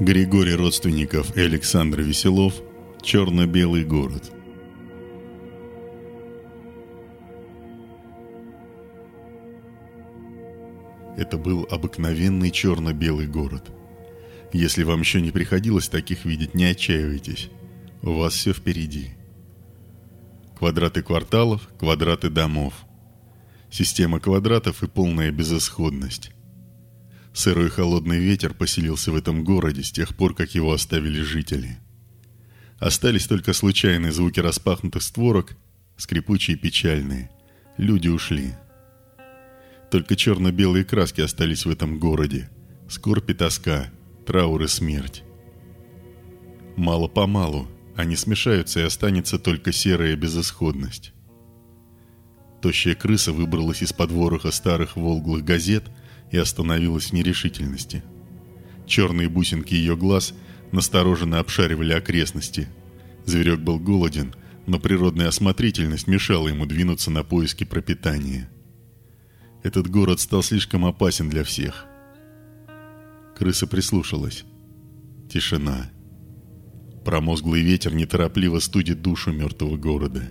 Григорий Родственников и Александр Веселов «Черно-белый город». Это был обыкновенный черно-белый город. Если вам еще не приходилось таких видеть, не отчаивайтесь. У вас все впереди. Квадраты кварталов, квадраты домов. Система квадратов и полная безысходность. Сырой холодный ветер поселился в этом городе с тех пор, как его оставили жители. Остались только случайные звуки распахнутых створок, скрипучие и печальные. Люди ушли. Только черно-белые краски остались в этом городе. Скорбь и тоска, траур и смерть. Мало-помалу они смешаются и останется только серая безысходность. Тощая крыса выбралась из-под вороха старых волглых газет – и остановилась в нерешительности. Черные бусинки ее глаз настороженно обшаривали окрестности. Зверек был голоден, но природная осмотрительность мешала ему двинуться на поиски пропитания. Этот город стал слишком опасен для всех. Крыса прислушалась. Тишина. Промозглый ветер неторопливо студит душу мертвого города.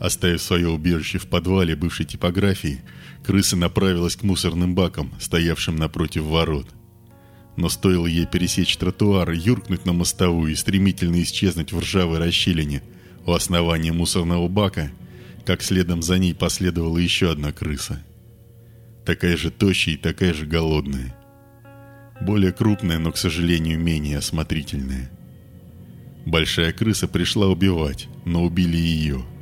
Оставив свое убежище в подвале бывшей типографии, крыса направилась к мусорным бакам, стоявшим напротив ворот. Но стоило ей пересечь тротуар, юркнуть на мостовую и стремительно исчезнуть в ржавой расщелине у основания мусорного бака, как следом за ней последовала еще одна крыса. Такая же тощая и такая же голодная. Более крупная, но, к сожалению, менее осмотрительная. Большая крыса пришла убивать, но убили ее –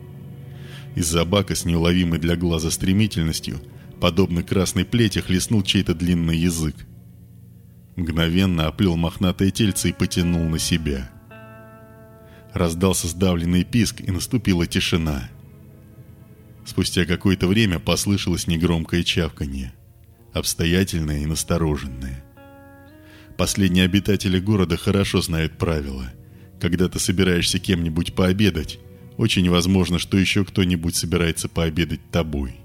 из-за с неуловимой для глаза стремительностью, подобно красной плети, хлестнул чей-то длинный язык. Мгновенно оплел мохнатое тельце и потянул на себя. Раздался сдавленный писк, и наступила тишина. Спустя какое-то время послышалось негромкое чавканье, обстоятельное и настороженное. Последние обитатели города хорошо знают правила. Когда ты собираешься кем-нибудь пообедать, очень возможно, что еще кто-нибудь собирается пообедать тобой.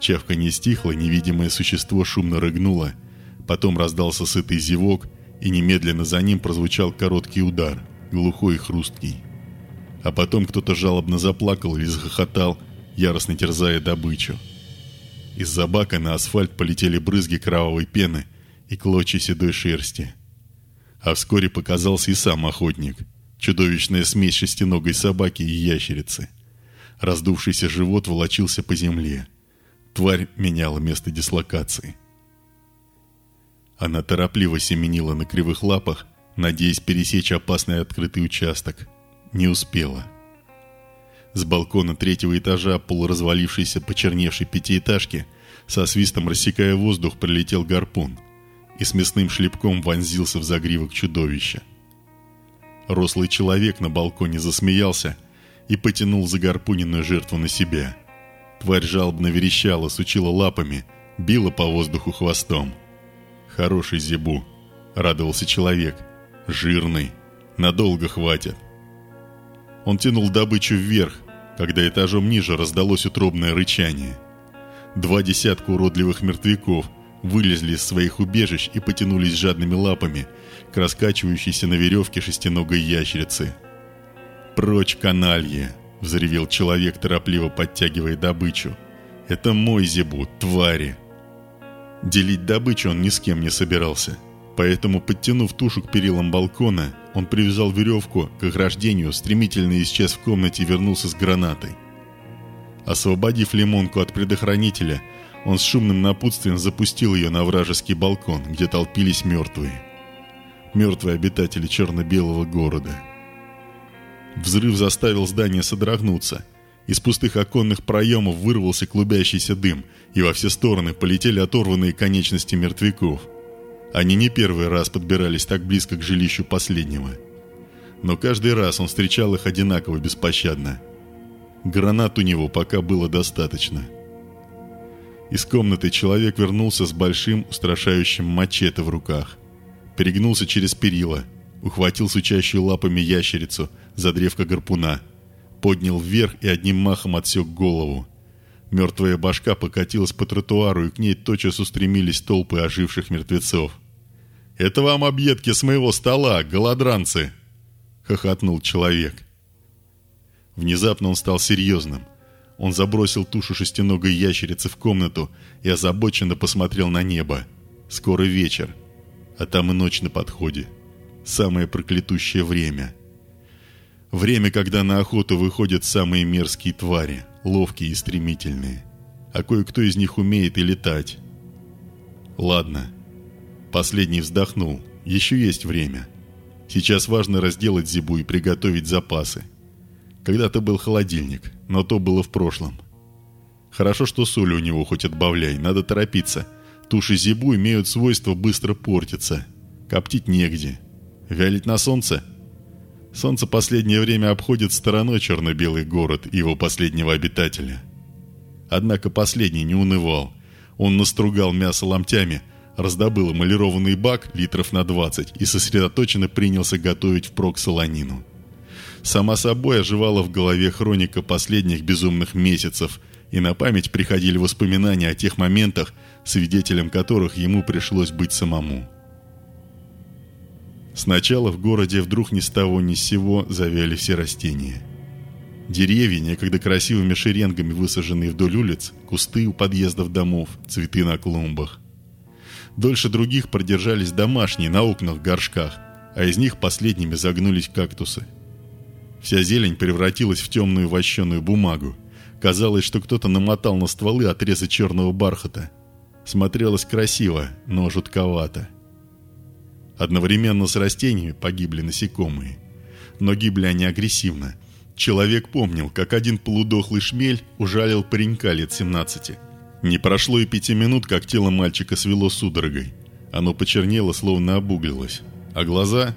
Чавка не стихла, невидимое существо шумно рыгнуло, потом раздался сытый зевок, и немедленно за ним прозвучал короткий удар, глухой и хрусткий. А потом кто-то жалобно заплакал или захохотал, яростно терзая добычу. Из-за бака на асфальт полетели брызги кровавой пены и клочья седой шерсти. А вскоре показался и сам охотник – Чудовищная смесь шестиногой собаки и ящерицы. Раздувшийся живот волочился по земле. Тварь меняла место дислокации. Она торопливо семенила на кривых лапах, надеясь пересечь опасный открытый участок. Не успела. С балкона третьего этажа полуразвалившейся почерневшей пятиэтажки со свистом рассекая воздух прилетел гарпун и с мясным шлепком вонзился в загривок чудовища. Рослый человек на балконе засмеялся и потянул загарпуненную жертву на себя. Тварь жалобно верещала, сучила лапами, била по воздуху хвостом. «Хороший зебу», — радовался человек. «Жирный. Надолго хватит». Он тянул добычу вверх, когда этажом ниже раздалось утробное рычание. Два десятка уродливых мертвяков вылезли из своих убежищ и потянулись жадными лапами — к раскачивающейся на веревке шестиногой ящерицы. «Прочь, каналье!» — взревел человек, торопливо подтягивая добычу. «Это мой зебу, твари!» Делить добычу он ни с кем не собирался, поэтому, подтянув тушу к перилам балкона, он привязал веревку к ограждению, стремительно исчез в комнате и вернулся с гранатой. Освободив лимонку от предохранителя, он с шумным напутствием запустил ее на вражеский балкон, где толпились мертвые мертвые обитатели черно-белого города. Взрыв заставил здание содрогнуться. Из пустых оконных проемов вырвался клубящийся дым, и во все стороны полетели оторванные конечности мертвяков. Они не первый раз подбирались так близко к жилищу последнего. Но каждый раз он встречал их одинаково беспощадно. Гранат у него пока было достаточно. Из комнаты человек вернулся с большим устрашающим мачете в руках перегнулся через перила, ухватил сучащую лапами ящерицу за древко гарпуна, поднял вверх и одним махом отсек голову. Мертвая башка покатилась по тротуару, и к ней тотчас устремились толпы оживших мертвецов. Это вам объедки с моего стола, голодранцы!» — хохотнул человек. Внезапно он стал серьезным. Он забросил тушу шестиногой ящерицы в комнату и озабоченно посмотрел на небо. Скоро вечер, а там и ночь на подходе. Самое проклятущее время. Время, когда на охоту выходят самые мерзкие твари, ловкие и стремительные. А кое-кто из них умеет и летать. Ладно. Последний вздохнул. Еще есть время. Сейчас важно разделать зибу и приготовить запасы. Когда-то был холодильник, но то было в прошлом. Хорошо, что соли у него хоть отбавляй, надо торопиться. Туши зибу имеют свойство быстро портиться. Коптить негде. Вялить на солнце? Солнце последнее время обходит стороной черно-белый город и его последнего обитателя. Однако последний не унывал. Он настругал мясо ломтями, раздобыл эмалированный бак литров на 20 и сосредоточенно принялся готовить впрок солонину. Сама собой оживала в голове хроника последних безумных месяцев, и на память приходили воспоминания о тех моментах, свидетелем которых ему пришлось быть самому. Сначала в городе вдруг ни с того ни с сего завяли все растения. Деревья, некогда красивыми шеренгами высаженные вдоль улиц, кусты у подъездов домов, цветы на клумбах. Дольше других продержались домашние на окнах горшках, а из них последними загнулись кактусы – Вся зелень превратилась в темную вощеную бумагу. Казалось, что кто-то намотал на стволы отрезы черного бархата. Смотрелось красиво, но жутковато. Одновременно с растениями погибли насекомые. Но гибли они агрессивно. Человек помнил, как один полудохлый шмель ужалил паренька лет 17. Не прошло и пяти минут, как тело мальчика свело судорогой. Оно почернело, словно обуглилось. А глаза...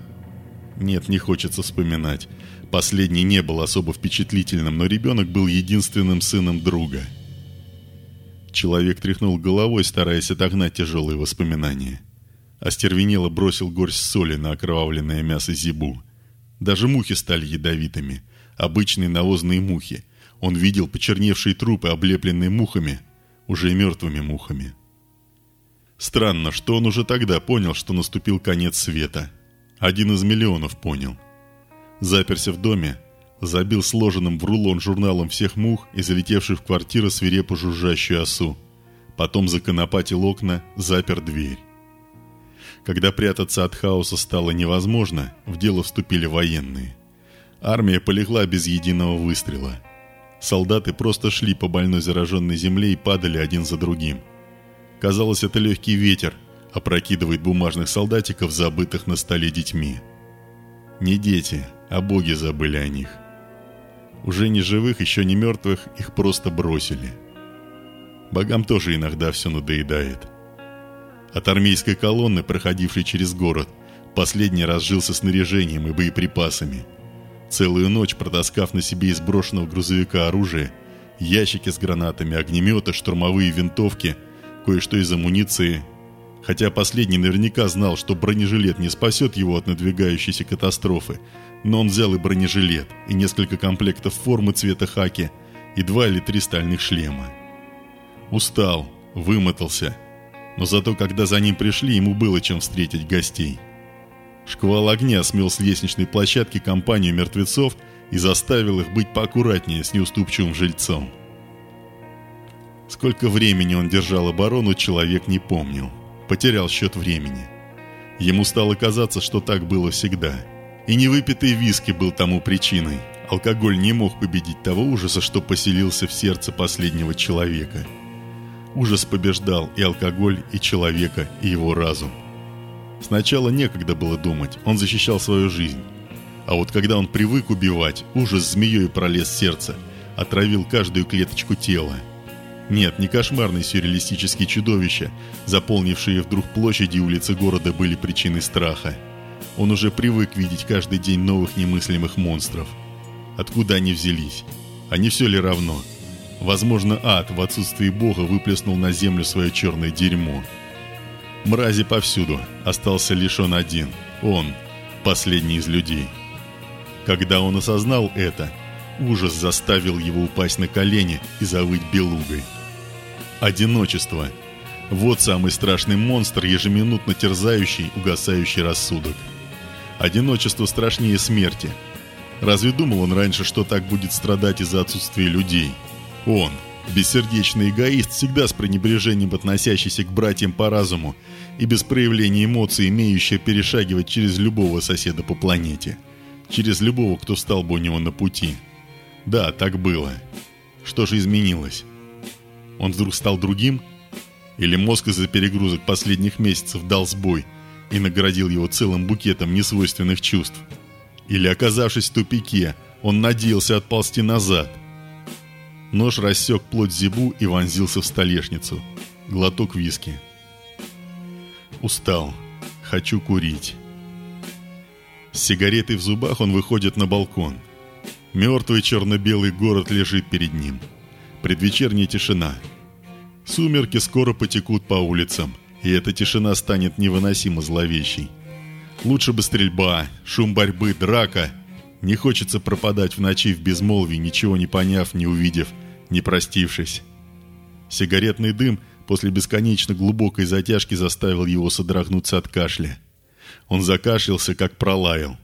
Нет, не хочется вспоминать. Последний не был особо впечатлительным, но ребенок был единственным сыном друга. Человек тряхнул головой, стараясь отогнать тяжелые воспоминания. Остервенело бросил горсть соли на окровавленное мясо зибу. Даже мухи стали ядовитыми. Обычные навозные мухи. Он видел почерневшие трупы, облепленные мухами, уже мертвыми мухами. Странно, что он уже тогда понял, что наступил конец света. Один из миллионов понял. Заперся в доме, забил сложенным в рулон журналом всех мух и залетевший в квартиру свирепо жужжащую осу. Потом законопатил окна, запер дверь. Когда прятаться от хаоса стало невозможно, в дело вступили военные. Армия полегла без единого выстрела. Солдаты просто шли по больной зараженной земле и падали один за другим. Казалось, это легкий ветер опрокидывает бумажных солдатиков, забытых на столе детьми. Не дети, а боги забыли о них. Уже не живых, еще не мертвых, их просто бросили. Богам тоже иногда все надоедает. От армейской колонны, проходившей через город, последний раз жился снаряжением и боеприпасами. Целую ночь протаскав на себе из брошенного грузовика оружие, ящики с гранатами, огнеметы, штурмовые винтовки, кое-что из амуниции – Хотя последний наверняка знал, что бронежилет не спасет его от надвигающейся катастрофы, но он взял и бронежилет, и несколько комплектов формы цвета хаки, и два или три стальных шлема. Устал, вымотался, но зато когда за ним пришли, ему было чем встретить гостей. Шквал огня смел с лестничной площадки компанию мертвецов и заставил их быть поаккуратнее с неуступчивым жильцом. Сколько времени он держал оборону, человек не помнил. Потерял счет времени. Ему стало казаться, что так было всегда – и невыпитый виски был тому причиной. Алкоголь не мог победить того ужаса, что поселился в сердце последнего человека. Ужас побеждал и алкоголь, и человека, и его разум. Сначала некогда было думать, он защищал свою жизнь. А вот когда он привык убивать, ужас змеей пролез в сердце, отравил каждую клеточку тела. Нет, не кошмарные сюрреалистические чудовища, заполнившие вдруг площади и улицы города были причиной страха. Он уже привык видеть каждый день новых немыслимых монстров. Откуда они взялись? А не все ли равно? Возможно, ад в отсутствии Бога выплеснул на землю свое черное дерьмо. Мрази повсюду, остался лишь он один. Он, последний из людей. Когда он осознал это, ужас заставил его упасть на колени и завыть белугой. Одиночество. Вот самый страшный монстр, ежеминутно терзающий, угасающий рассудок. Одиночество страшнее смерти. Разве думал он раньше, что так будет страдать из-за отсутствия людей? Он, бессердечный эгоист, всегда с пренебрежением относящийся к братьям по разуму и без проявления эмоций, имеющий перешагивать через любого соседа по планете. Через любого, кто встал бы у него на пути. Да, так было. Что же изменилось? Он вдруг стал другим? Или мозг из-за перегрузок последних месяцев дал сбой и наградил его целым букетом несвойственных чувств? Или, оказавшись в тупике, он надеялся отползти назад? Нож рассек плоть зебу и вонзился в столешницу. Глоток виски. Устал. Хочу курить. С сигаретой в зубах он выходит на балкон. Мертвый черно-белый город лежит перед ним. Предвечерняя тишина. Сумерки скоро потекут по улицам, и эта тишина станет невыносимо зловещей. Лучше бы стрельба, шум борьбы, драка. Не хочется пропадать в ночи в безмолвии, ничего не поняв, не увидев, не простившись. Сигаретный дым после бесконечно глубокой затяжки заставил его содрогнуться от кашля. Он закашлялся, как пролаял.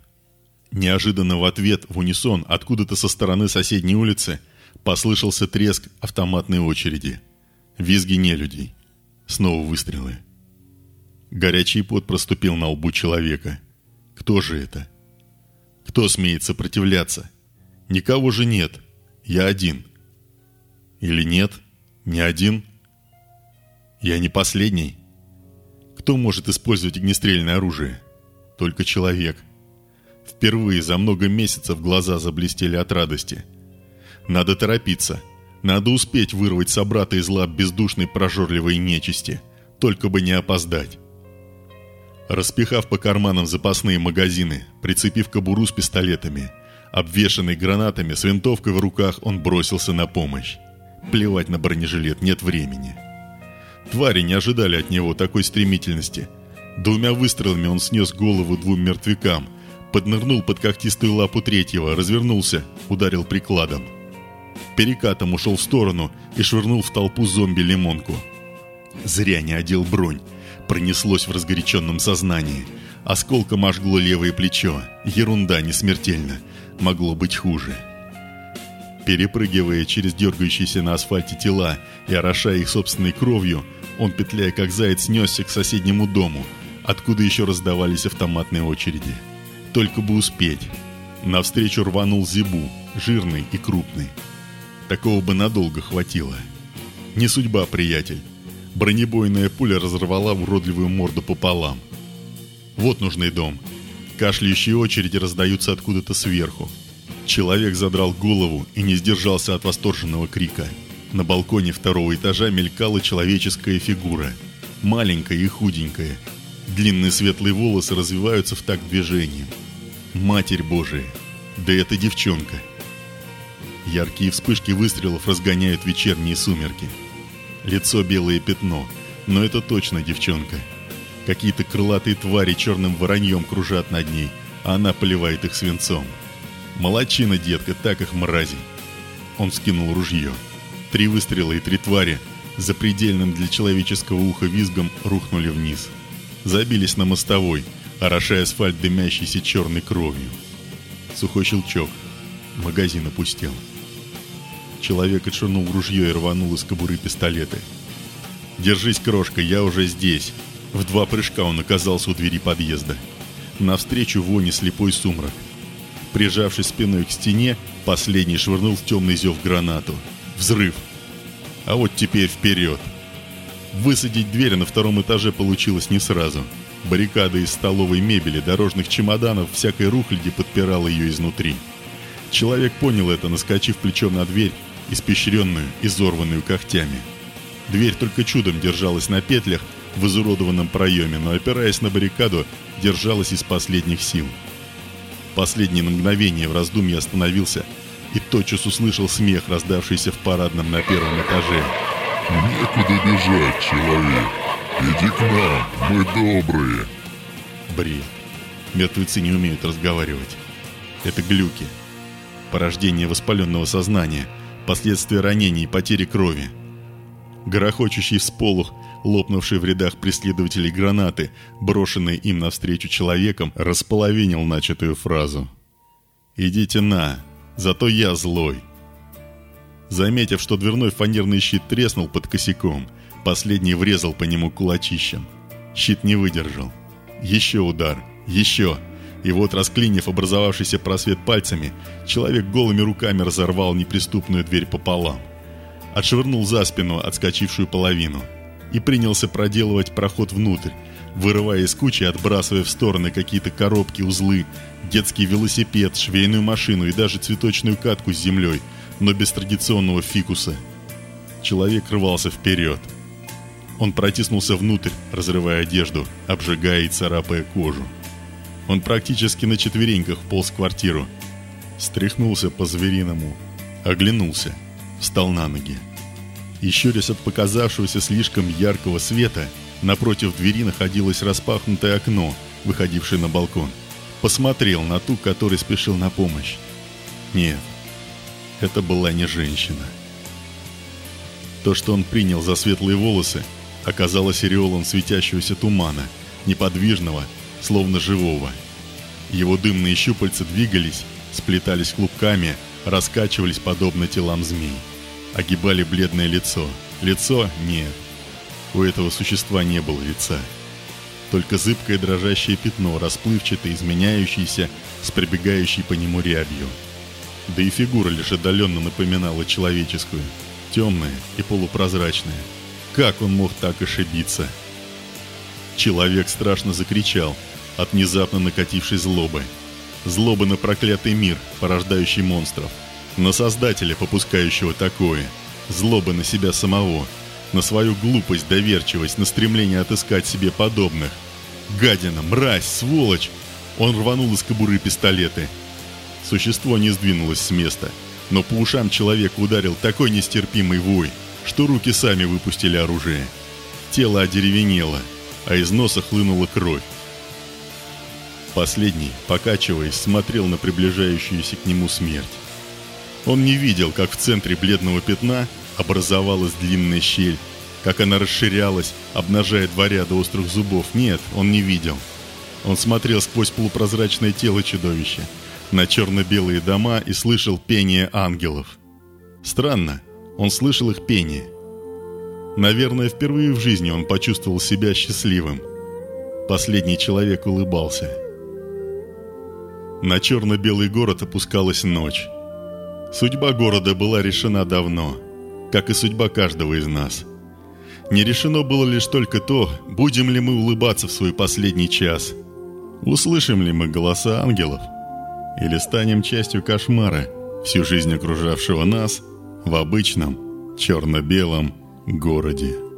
Неожиданно в ответ, в унисон, откуда-то со стороны соседней улицы, послышался треск автоматной очереди. Визги нелюдей. Снова выстрелы. Горячий пот проступил на лбу человека. Кто же это? Кто смеет сопротивляться? Никого же нет. Я один. Или нет? Не один? Я не последний. Кто может использовать огнестрельное оружие? Только человек. Впервые за много месяцев глаза заблестели от радости. Надо торопиться. Надо успеть вырвать собрата из лап бездушной прожорливой нечисти. Только бы не опоздать. Распихав по карманам запасные магазины, прицепив кобуру с пистолетами, обвешанный гранатами, с винтовкой в руках, он бросился на помощь. Плевать на бронежилет, нет времени. Твари не ожидали от него такой стремительности. Двумя выстрелами он снес голову двум мертвякам, поднырнул под когтистую лапу третьего, развернулся, ударил прикладом. Перекатом ушел в сторону и швырнул в толпу зомби лимонку. Зря не одел бронь пронеслось в разгоряченном сознании. Осколком ожгло левое плечо. Ерунда не смертельна. Могло быть хуже. Перепрыгивая через дергающиеся на асфальте тела и орошая их собственной кровью, он, петляя как заяц, снесся к соседнему дому, откуда еще раздавались автоматные очереди. Только бы успеть. Навстречу рванул Зибу, жирный и крупный. Такого бы надолго хватило. Не судьба, приятель. Бронебойная пуля разорвала уродливую морду пополам. Вот нужный дом. Кашляющие очереди раздаются откуда-то сверху. Человек задрал голову и не сдержался от восторженного крика. На балконе второго этажа мелькала человеческая фигура. Маленькая и худенькая. Длинные светлые волосы развиваются в такт движением. Матерь Божия! Да это девчонка! Яркие вспышки выстрелов разгоняют вечерние сумерки. Лицо белое пятно, но это точно девчонка. Какие-то крылатые твари черным вороньем кружат над ней, а она поливает их свинцом. Молодчина, детка, так их мрази. Он скинул ружье. Три выстрела и три твари, за предельным для человеческого уха визгом, рухнули вниз. Забились на мостовой, орошая асфальт дымящейся черной кровью. Сухой щелчок. Магазин опустел. Человек отшвырнул ружье и рванул из кобуры пистолеты. «Держись, крошка, я уже здесь!» В два прыжка он оказался у двери подъезда. Навстречу вони слепой сумрак. Прижавшись спиной к стене, последний швырнул в темный зев гранату. Взрыв. А вот теперь вперед. Высадить дверь на втором этаже получилось не сразу. Баррикада из столовой мебели, дорожных чемоданов, всякой рухляди подпирала ее изнутри. Человек понял это, наскочив плечом на дверь испещренную, изорванную когтями. Дверь только чудом держалась на петлях в изуродованном проеме, но, опираясь на баррикаду, держалась из последних сил. Последнее мгновение в раздумье остановился и тотчас услышал смех, раздавшийся в парадном на первом этаже. «Некуда бежать, человек! Иди к нам, мы добрые!» Бред. Мертвецы не умеют разговаривать. Это глюки. Порождение воспаленного сознания – последствия ранений и потери крови. Горохочущий всполух лопнувшей в рядах преследователей гранаты, брошенной им навстречу человеком, располовинил начатую фразу. «Идите на, зато я злой». Заметив, что дверной фанерный щит треснул под косяком, последний врезал по нему кулачищем. Щит не выдержал. Еще удар. Еще. И вот, расклинив образовавшийся просвет пальцами, человек голыми руками разорвал неприступную дверь пополам. Отшвырнул за спину отскочившую половину и принялся проделывать проход внутрь, вырывая из кучи, отбрасывая в стороны какие-то коробки, узлы, детский велосипед, швейную машину и даже цветочную катку с землей, но без традиционного фикуса. Человек рвался вперед. Он протиснулся внутрь, разрывая одежду, обжигая и царапая кожу. Он практически на четвереньках полз в квартиру. Стряхнулся по-звериному. Оглянулся. Встал на ноги. Еще раз от показавшегося слишком яркого света, напротив двери находилось распахнутое окно, выходившее на балкон. Посмотрел на ту, который спешил на помощь. Нет, это была не женщина. То, что он принял за светлые волосы, оказалось ореолом светящегося тумана, неподвижного, словно живого. Его дымные щупальца двигались, сплетались клубками, раскачивались подобно телам змей. Огибали бледное лицо. Лицо – нет. У этого существа не было лица. Только зыбкое дрожащее пятно, расплывчатое, изменяющееся, с пробегающей по нему рябью. Да и фигура лишь отдаленно напоминала человеческую, темная и полупрозрачная. Как он мог так ошибиться? Человек страшно закричал от внезапно накатившей злобы. Злобы на проклятый мир, порождающий монстров. На создателя, попускающего такое. Злобы на себя самого. На свою глупость, доверчивость, на стремление отыскать себе подобных. Гадина, мразь, сволочь! Он рванул из кобуры пистолеты. Существо не сдвинулось с места, но по ушам человека ударил такой нестерпимый вой – что руки сами выпустили оружие. Тело одеревенело, а из носа хлынула кровь. Последний, покачиваясь, смотрел на приближающуюся к нему смерть. Он не видел, как в центре бледного пятна образовалась длинная щель, как она расширялась, обнажая два ряда острых зубов. Нет, он не видел. Он смотрел сквозь полупрозрачное тело чудовища, на черно-белые дома и слышал пение ангелов. Странно, он слышал их пение. Наверное, впервые в жизни он почувствовал себя счастливым. Последний человек улыбался. На черно-белый город опускалась ночь. Судьба города была решена давно, как и судьба каждого из нас. Не решено было лишь только то, будем ли мы улыбаться в свой последний час, услышим ли мы голоса ангелов, или станем частью кошмара, всю жизнь окружавшего нас – в обычном черно-белом городе.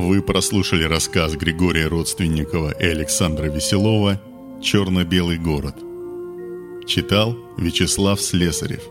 Вы прослушали рассказ Григория Родственникова и Александра Веселова «Черно-белый город». Читал Вячеслав Слесарев.